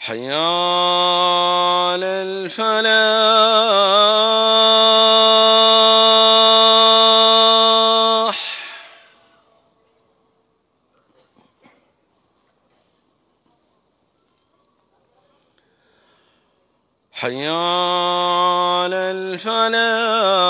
حي على الفلاح حي على الفلاح